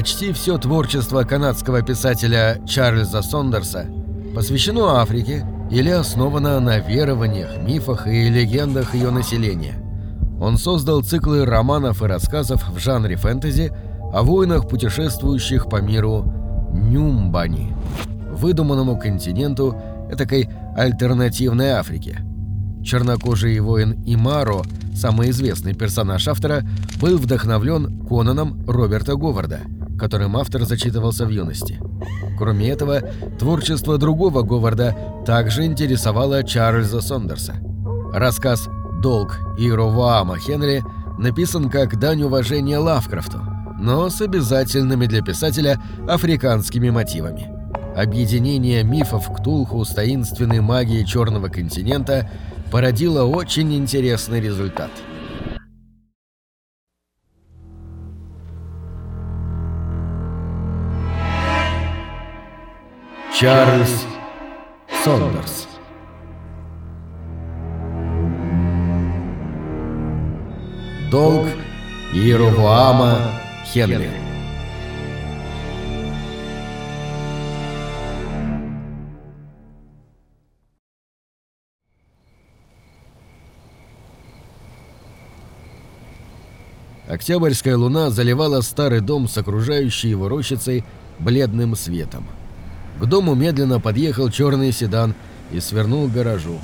Почти все творчество канадского писателя Чарльза Сондерса посвящено Африке или основано на верованиях, мифах и легендах ее населения. Он создал циклы романов и рассказов в жанре фэнтези о воинах, путешествующих по миру Нюмбани, выдуманному континенту этакой альтернативной Африке. Чернокожий воин Имаро, самый известный персонаж автора, был вдохновлен Конаном Роберта Говарда, которым автор зачитывался в юности. Кроме этого, творчество другого Говарда также интересовало Чарльза Сондерса. Рассказ «Долг» Иеровоама Хенри написан как дань уважения Лавкрафту, но с обязательными для писателя африканскими мотивами. Объединение мифов Ктулху с таинственной магией Черного континента породило очень интересный результат. Чарльз Сондерс Долг Иеровоама Хенри Октябрьская луна заливала старый дом с окружающей его рощицей бледным светом. К дому медленно подъехал черный седан и свернул к гаражу.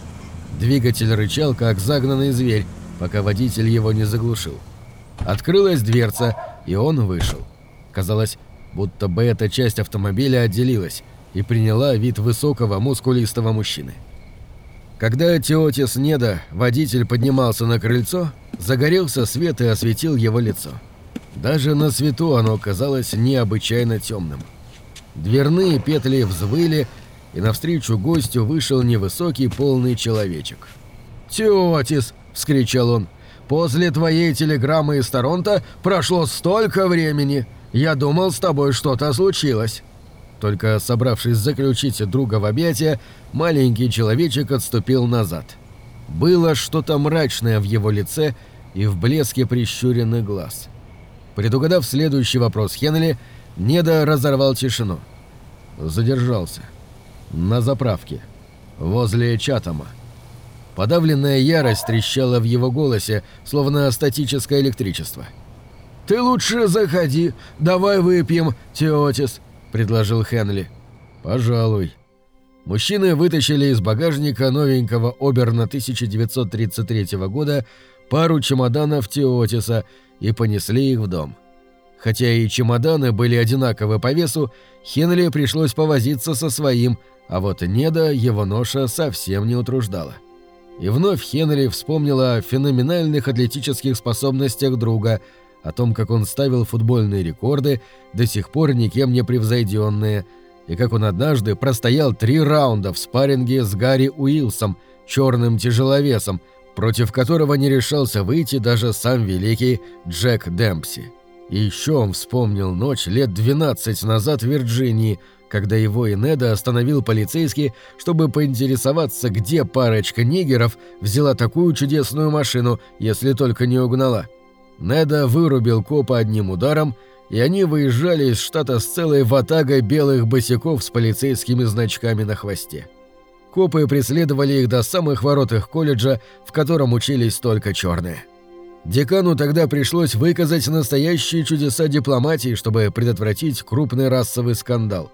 Двигатель рычал, как загнанный зверь, пока водитель его не заглушил. Открылась дверца, и он вышел. Казалось, будто бы эта часть автомобиля отделилась и приняла вид высокого мускулистого мужчины. Когда Теотис Неда, водитель, поднимался на крыльцо, загорелся свет и осветил его лицо. Даже на свету оно казалось необычайно темным. Дверные петли взвыли, и навстречу гостю вышел невысокий полный человечек. «Теотис!» — вскричал он. «После твоей телеграммы из Торонто прошло столько времени! Я думал, с тобой что-то случилось!» Только собравшись заключить друга в объятия, маленький человечек отступил назад. Было что-то мрачное в его лице и в блеске прищуренных глаз. Предугадав следующий вопрос Хенли, Неда разорвал тишину. Задержался. На заправке. Возле Чатама. Подавленная ярость трещала в его голосе, словно статическое электричество. «Ты лучше заходи, давай выпьем, Теотис», — предложил Хенли. «Пожалуй». Мужчины вытащили из багажника новенького Оберна 1933 года пару чемоданов Теотиса и понесли их в дом. Хотя и чемоданы были одинаковы по весу, Хенли пришлось повозиться со своим, а вот Неда его ноша совсем не утруждала. И вновь Хенри вспомнила о феноменальных атлетических способностях друга, о том, как он ставил футбольные рекорды, до сих пор никем не превзойденные, и как он однажды простоял три раунда в спарринге с Гарри Уилсом, черным тяжеловесом, против которого не решался выйти даже сам великий Джек Демпси. И еще он вспомнил ночь лет 12 назад в Вирджинии, когда его и Неда остановил полицейский, чтобы поинтересоваться, где парочка нигеров взяла такую чудесную машину, если только не угнала. Неда вырубил копа одним ударом, и они выезжали из штата с целой ватагой белых босиков с полицейскими значками на хвосте. Копы преследовали их до самых ворот их колледжа, в котором учились только черные. Декану тогда пришлось выказать настоящие чудеса дипломатии, чтобы предотвратить крупный расовый скандал.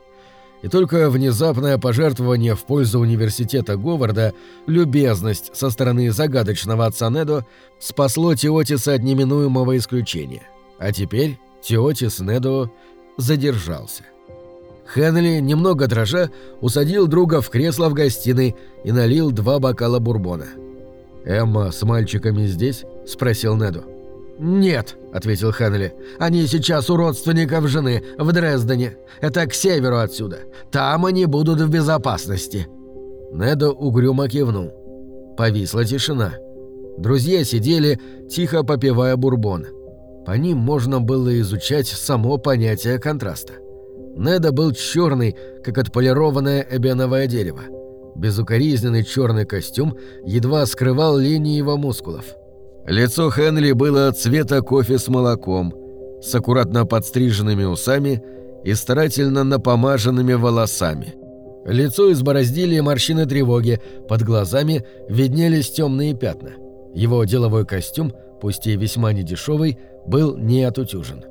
И только внезапное пожертвование в пользу университета Говарда, любезность со стороны загадочного отца Недо, спасло Теотиса от неминуемого исключения. А теперь Теотис Недо задержался. Хенли, немного дрожа, усадил друга в кресло в гостиной и налил два бокала бурбона. «Эмма с мальчиками здесь?» – спросил Неду. «Нет», — ответил Хенли. «Они сейчас у родственников жены, в Дрездене. Это к северу отсюда. Там они будут в безопасности». Недо угрюмо кивнул. Повисла тишина. Друзья сидели, тихо попивая бурбон. По ним можно было изучать само понятие контраста. Неда был черный, как отполированное эбеновое дерево. Безукоризненный черный костюм едва скрывал линии его мускулов. Лицо Хенли было цвета кофе с молоком, с аккуратно подстриженными усами и старательно напомаженными волосами. Лицо избороздили морщины тревоги, под глазами виднелись темные пятна. Его деловой костюм, пусть и весьма недешевый, был не отутюжен.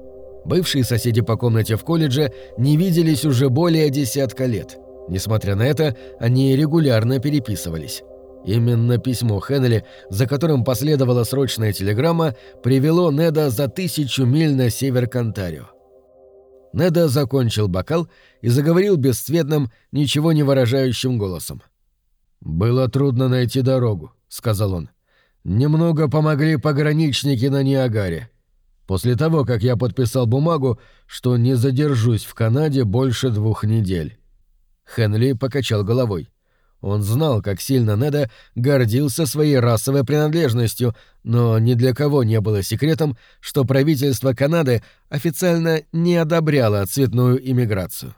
Бывшие соседи по комнате в колледже не виделись уже более десятка лет. Несмотря на это, они регулярно переписывались. Именно письмо Хеннели, за которым последовала срочная телеграмма, привело Неда за тысячу миль на север Кантарио. Неда закончил бокал и заговорил бесцветным, ничего не выражающим голосом. «Было трудно найти дорогу», — сказал он. «Немного помогли пограничники на Ниагаре. После того, как я подписал бумагу, что не задержусь в Канаде больше двух недель». Хенли покачал головой. Он знал, как сильно Неда гордился своей расовой принадлежностью, но ни для кого не было секретом, что правительство Канады официально не одобряло цветную иммиграцию.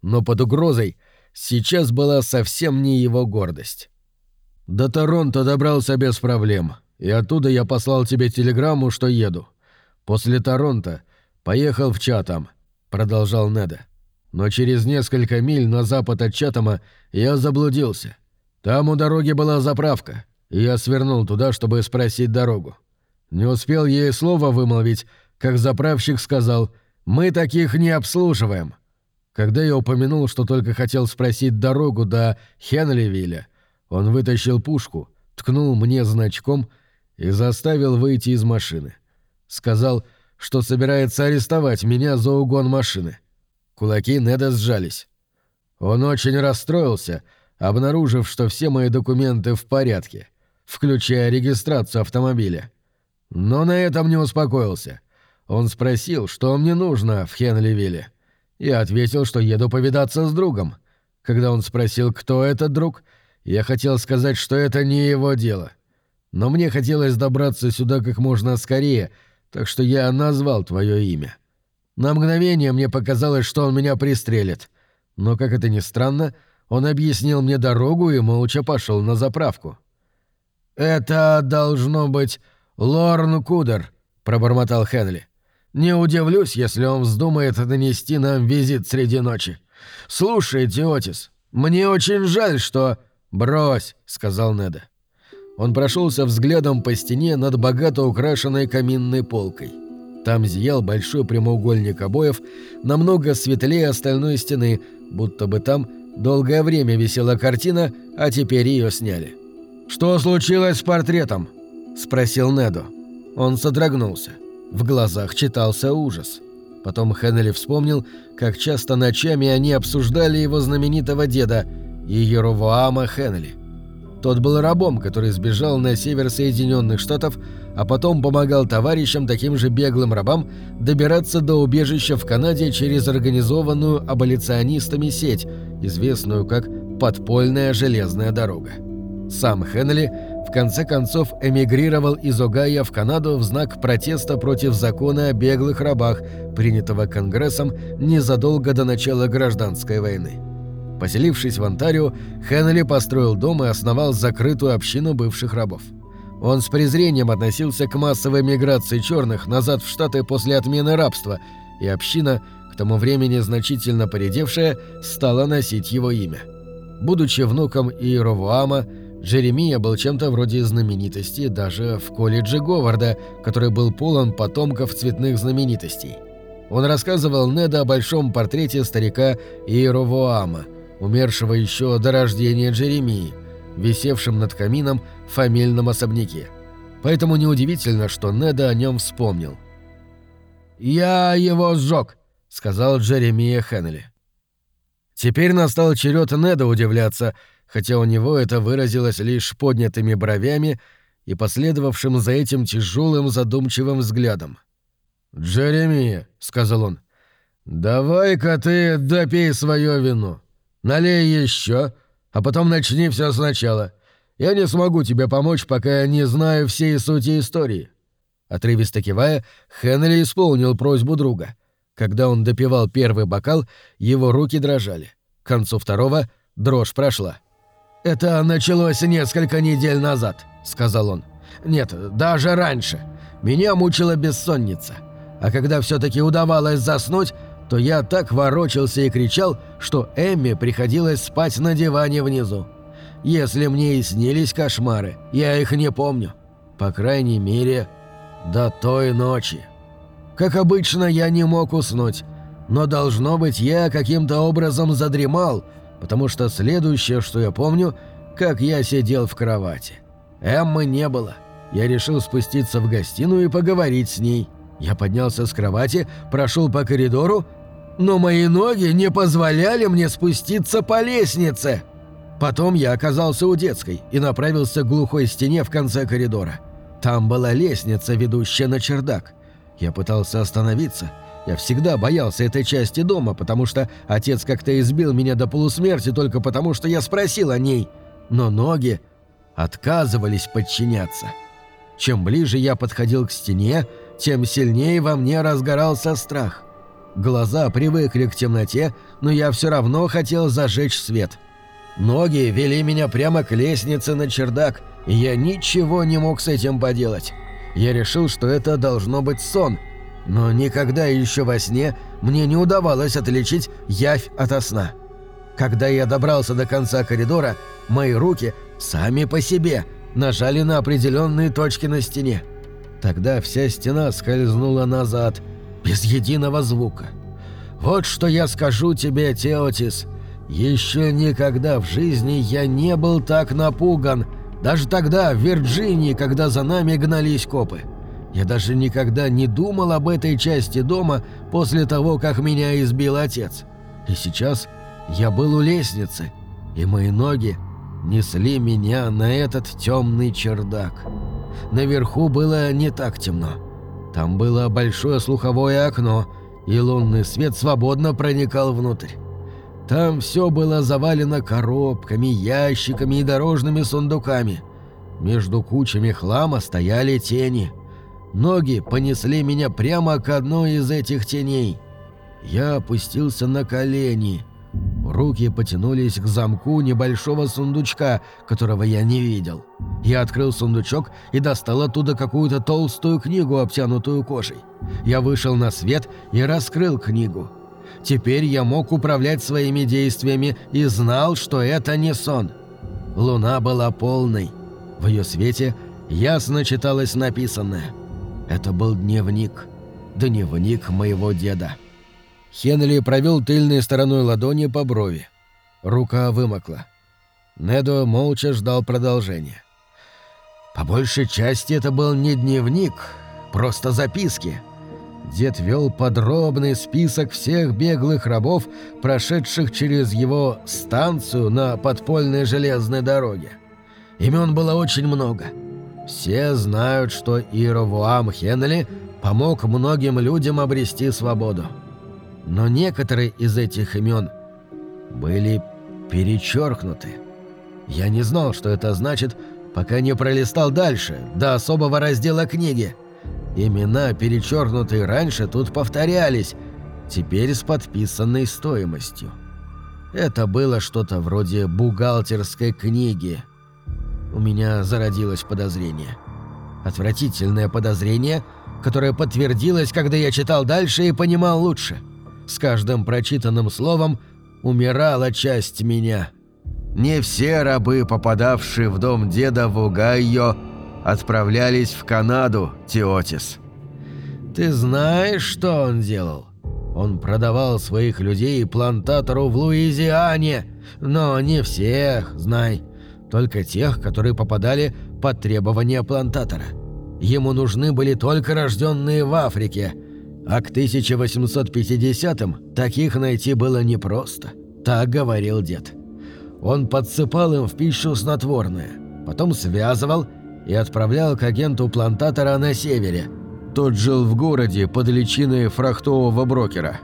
Но под угрозой сейчас была совсем не его гордость. «До Торонто добрался без проблем, и оттуда я послал тебе телеграмму, что еду. После Торонто поехал в Чатам», — продолжал Неда но через несколько миль на запад от Чатама я заблудился. Там у дороги была заправка, и я свернул туда, чтобы спросить дорогу. Не успел ей слова вымолвить, как заправщик сказал «Мы таких не обслуживаем». Когда я упомянул, что только хотел спросить дорогу до Хенливиля, он вытащил пушку, ткнул мне значком и заставил выйти из машины. Сказал, что собирается арестовать меня за угон машины. Кулаки Неда сжались. Он очень расстроился, обнаружив, что все мои документы в порядке, включая регистрацию автомобиля. Но на этом не успокоился. Он спросил, что мне нужно в Хенливилле. Я ответил, что еду повидаться с другом. Когда он спросил, кто этот друг, я хотел сказать, что это не его дело. Но мне хотелось добраться сюда как можно скорее, так что я назвал твое имя. На мгновение мне показалось, что он меня пристрелит. Но, как это ни странно, он объяснил мне дорогу и молча пошел на заправку. «Это должно быть Лорн Кудер», — пробормотал Хенли. «Не удивлюсь, если он вздумает нанести нам визит среди ночи. Слушайте, Отис, мне очень жаль, что...» «Брось», — сказал Неда. Он прошелся взглядом по стене над богато украшенной каминной полкой. Там зиял большой прямоугольник обоев, намного светлее остальной стены, будто бы там долгое время висела картина, а теперь ее сняли. «Что случилось с портретом?» – спросил Недо. Он содрогнулся. В глазах читался ужас. Потом Хеннели вспомнил, как часто ночами они обсуждали его знаменитого деда, Иеровоама Хеннели – тот был рабом, который сбежал на север Соединенных Штатов, а потом помогал товарищам, таким же беглым рабам, добираться до убежища в Канаде через организованную аболиционистами сеть, известную как «Подпольная железная дорога». Сам Хеннели в конце концов эмигрировал из Огайо в Канаду в знак протеста против закона о беглых рабах, принятого Конгрессом незадолго до начала гражданской войны. Поселившись в Онтарио, Хеннели построил дом и основал закрытую общину бывших рабов. Он с презрением относился к массовой миграции черных назад в Штаты после отмены рабства, и община, к тому времени значительно поредевшая, стала носить его имя. Будучи внуком Иеровуама, Джеремия был чем-то вроде знаменитости даже в колледже Говарда, который был полон потомков цветных знаменитостей. Он рассказывал Неда о большом портрете старика Иеровуама – умершего еще до рождения Джеремии, висевшим над камином в фамильном особняке. Поэтому неудивительно, что Неда о нем вспомнил. «Я его сжег», — сказал Джеремия Хеннели. Теперь настал черед Неда удивляться, хотя у него это выразилось лишь поднятыми бровями и последовавшим за этим тяжелым задумчивым взглядом. «Джеремия», — сказал он, — «давай-ка ты допей свое вино. Налей еще, а потом начни все сначала. Я не смогу тебе помочь, пока я не знаю всей сути истории». Отрывисто кивая, Хенри исполнил просьбу друга. Когда он допивал первый бокал, его руки дрожали. К концу второго дрожь прошла. «Это началось несколько недель назад», — сказал он. «Нет, даже раньше. Меня мучила бессонница. А когда все-таки удавалось заснуть, то я так ворочался и кричал, что Эмми приходилось спать на диване внизу. Если мне и снились кошмары, я их не помню. По крайней мере, до той ночи. Как обычно, я не мог уснуть, но должно быть, я каким-то образом задремал, потому что следующее, что я помню, как я сидел в кровати. Эммы не было. Я решил спуститься в гостиную и поговорить с ней. Я поднялся с кровати, прошел по коридору, но мои ноги не позволяли мне спуститься по лестнице. Потом я оказался у детской и направился к глухой стене в конце коридора. Там была лестница, ведущая на чердак. Я пытался остановиться. Я всегда боялся этой части дома, потому что отец как-то избил меня до полусмерти только потому, что я спросил о ней. Но ноги отказывались подчиняться. Чем ближе я подходил к стене, тем сильнее во мне разгорался страх. Глаза привыкли к темноте, но я все равно хотел зажечь свет. Ноги вели меня прямо к лестнице на чердак, и я ничего не мог с этим поделать. Я решил, что это должно быть сон, но никогда еще во сне мне не удавалось отличить явь от сна. Когда я добрался до конца коридора, мои руки сами по себе нажали на определенные точки на стене. Тогда вся стена скользнула назад, без единого звука. Вот что я скажу тебе, Теотис. Еще никогда в жизни я не был так напуган, даже тогда, в Вирджинии, когда за нами гнались копы. Я даже никогда не думал об этой части дома после того, как меня избил отец. И сейчас я был у лестницы, и мои ноги несли меня на этот темный чердак. Наверху было не так темно. Там было большое слуховое окно, и лунный свет свободно проникал внутрь. Там все было завалено коробками, ящиками и дорожными сундуками. Между кучами хлама стояли тени. Ноги понесли меня прямо к одной из этих теней. Я опустился на колени. Руки потянулись к замку небольшого сундучка, которого я не видел. Я открыл сундучок и достал оттуда какую-то толстую книгу, обтянутую кожей. Я вышел на свет и раскрыл книгу. Теперь я мог управлять своими действиями и знал, что это не сон. Луна была полной. В ее свете ясно читалось написанное. Это был дневник. Дневник моего деда. Хенли провел тыльной стороной ладони по брови. Рука вымокла. Недо молча ждал продолжения. По большей части это был не дневник, просто записки. Дед вел подробный список всех беглых рабов, прошедших через его станцию на подпольной железной дороге. Имен было очень много. Все знают, что Ировуам Хенли помог многим людям обрести свободу. Но некоторые из этих имен были перечеркнуты. Я не знал, что это значит, пока не пролистал дальше, до особого раздела книги. Имена, перечеркнутые раньше, тут повторялись, теперь с подписанной стоимостью. Это было что-то вроде бухгалтерской книги. У меня зародилось подозрение. Отвратительное подозрение, которое подтвердилось, когда я читал дальше и понимал лучше. — с каждым прочитанным словом умирала часть меня. Не все рабы, попадавшие в дом деда в Угайо, отправлялись в Канаду, Теотис. Ты знаешь, что он делал? Он продавал своих людей плантатору в Луизиане, но не всех, знай, только тех, которые попадали под требования плантатора. Ему нужны были только рожденные в Африке – а к 1850-м таких найти было непросто. Так говорил дед. Он подсыпал им в пищу снотворное, потом связывал и отправлял к агенту плантатора на севере. Тот жил в городе под личиной фрахтового брокера.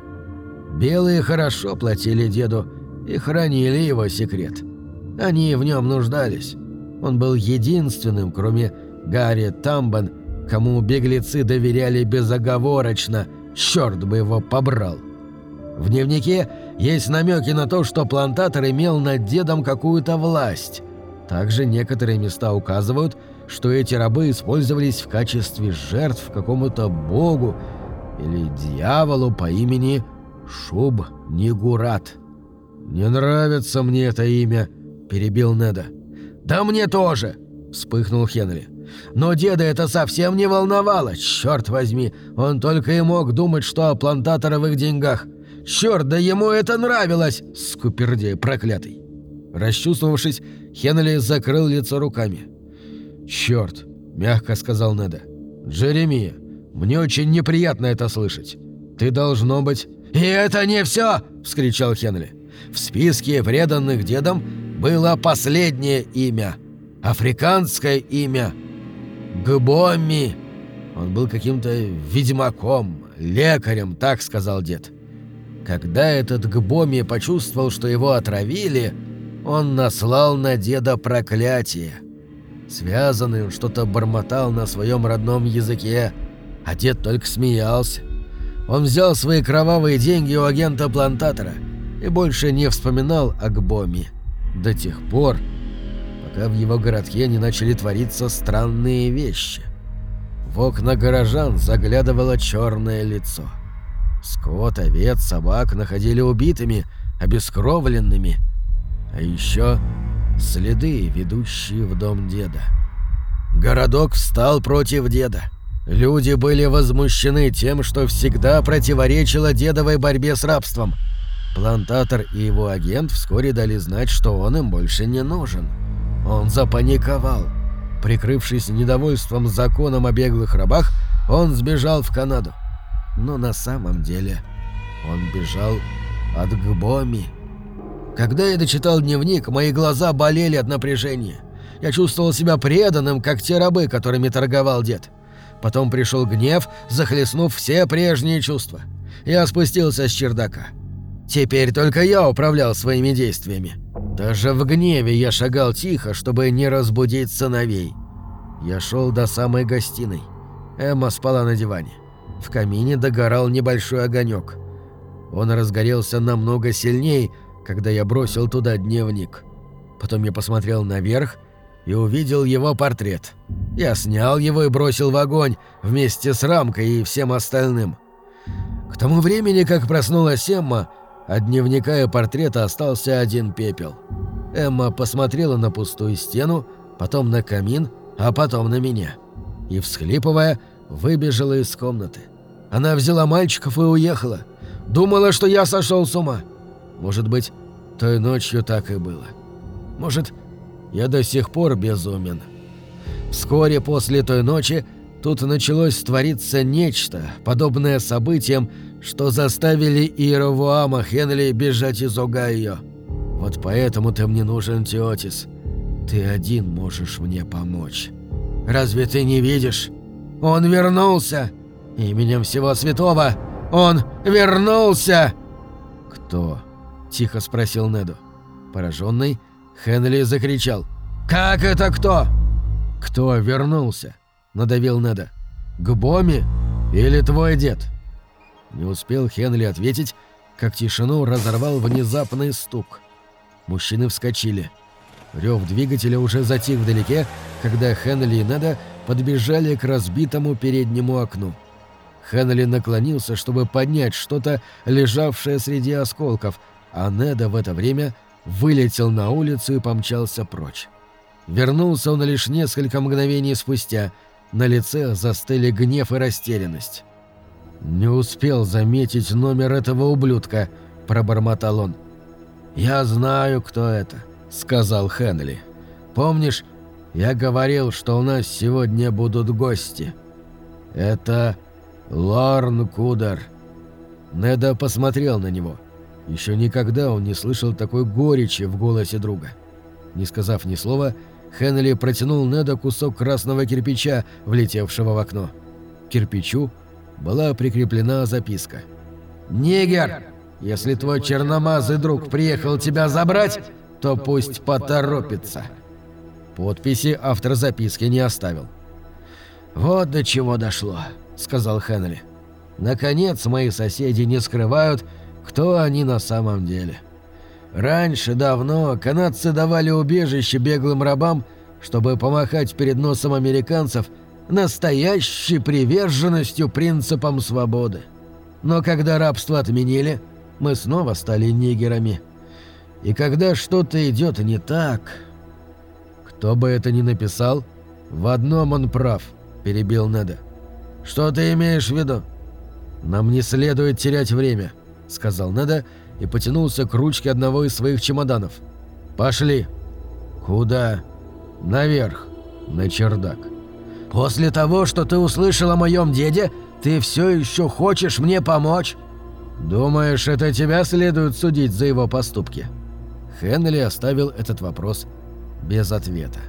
Белые хорошо платили деду и хранили его секрет. Они в нем нуждались. Он был единственным, кроме Гарри Тамбан, кому беглецы доверяли безоговорочно, черт бы его побрал. В дневнике есть намеки на то, что плантатор имел над дедом какую-то власть. Также некоторые места указывают, что эти рабы использовались в качестве жертв какому-то богу или дьяволу по имени Шуб Нигурат. «Не нравится мне это имя», — перебил Неда. «Да мне тоже!» — вспыхнул Хенри. «Но деда это совсем не волновало, черт возьми! Он только и мог думать, что о плантаторовых деньгах. Черт, да ему это нравилось! Скупердей проклятый!» Расчувствовавшись, Хенли закрыл лицо руками. «Черт!» – мягко сказал Неда. «Джеремия, мне очень неприятно это слышать. Ты должно быть...» «И это не все!» – вскричал Хенли. «В списке преданных дедом было последнее имя. Африканское имя. Гбоми. Он был каким-то ведьмаком, лекарем, так сказал дед. Когда этот Гбоми почувствовал, что его отравили, он наслал на деда проклятие. Связанный он что-то бормотал на своем родном языке, а дед только смеялся. Он взял свои кровавые деньги у агента-плантатора и больше не вспоминал о Гбоми до тех пор, пока в его городке не начали твориться странные вещи. В окна горожан заглядывало черное лицо. Скот, овец, собак находили убитыми, обескровленными, а еще следы, ведущие в дом деда. Городок встал против деда. Люди были возмущены тем, что всегда противоречило дедовой борьбе с рабством – Плантатор и его агент вскоре дали знать, что он им больше не нужен. Он запаниковал. Прикрывшись недовольством законом о беглых рабах, он сбежал в Канаду. Но на самом деле он бежал от Гбоми. Когда я дочитал дневник, мои глаза болели от напряжения. Я чувствовал себя преданным, как те рабы, которыми торговал дед. Потом пришел гнев, захлестнув все прежние чувства. Я спустился с чердака. Теперь только я управлял своими действиями. Даже в гневе я шагал тихо, чтобы не разбудить сыновей. Я шел до самой гостиной. Эмма спала на диване. В камине догорал небольшой огонек. Он разгорелся намного сильнее, когда я бросил туда дневник. Потом я посмотрел наверх и увидел его портрет. Я снял его и бросил в огонь вместе с рамкой и всем остальным. К тому времени, как проснулась Эмма, от дневника и портрета остался один пепел. Эмма посмотрела на пустую стену, потом на камин, а потом на меня. И, всхлипывая, выбежала из комнаты. Она взяла мальчиков и уехала. Думала, что я сошел с ума. Может быть, той ночью так и было. Может, я до сих пор безумен. Вскоре после той ночи тут началось твориться нечто, подобное событиям, что заставили Иеровуама Хенли бежать из Огайо. Вот поэтому ты мне нужен, Теотис. Ты один можешь мне помочь. Разве ты не видишь? Он вернулся! Именем всего святого он вернулся!» «Кто?» – тихо спросил Неду. Пораженный, Хенли закричал. «Как это кто?» «Кто вернулся?» – надавил Неда. «К Боми или твой дед?» Не успел Хенли ответить, как тишину разорвал внезапный стук. Мужчины вскочили. Рев двигателя уже затих вдалеке, когда Хенли и Неда подбежали к разбитому переднему окну. Хенли наклонился, чтобы поднять что-то, лежавшее среди осколков, а Неда в это время вылетел на улицу и помчался прочь. Вернулся он лишь несколько мгновений спустя. На лице застыли гнев и растерянность. «Не успел заметить номер этого ублюдка», – пробормотал он. «Я знаю, кто это», – сказал Хенли. «Помнишь, я говорил, что у нас сегодня будут гости? Это Лорн Кудер». Неда посмотрел на него. Еще никогда он не слышал такой горечи в голосе друга. Не сказав ни слова, Хенли протянул Неда кусок красного кирпича, влетевшего в окно. Кирпичу была прикреплена записка. «Нигер, если твой черномазый друг приехал тебя забрать, то пусть поторопится». Подписи автор записки не оставил. «Вот до чего дошло», — сказал Хенри. «Наконец мои соседи не скрывают, кто они на самом деле. Раньше, давно, канадцы давали убежище беглым рабам, чтобы помахать перед носом американцев настоящей приверженностью принципам свободы. Но когда рабство отменили, мы снова стали нигерами. И когда что-то идет не так... Кто бы это ни написал, в одном он прав, перебил Неда. Что ты имеешь в виду? Нам не следует терять время, сказал Неда и потянулся к ручке одного из своих чемоданов. Пошли. Куда? Наверх, на чердак. После того, что ты услышал о моем деде, ты все еще хочешь мне помочь? Думаешь, это тебя следует судить за его поступки? Хенли оставил этот вопрос без ответа.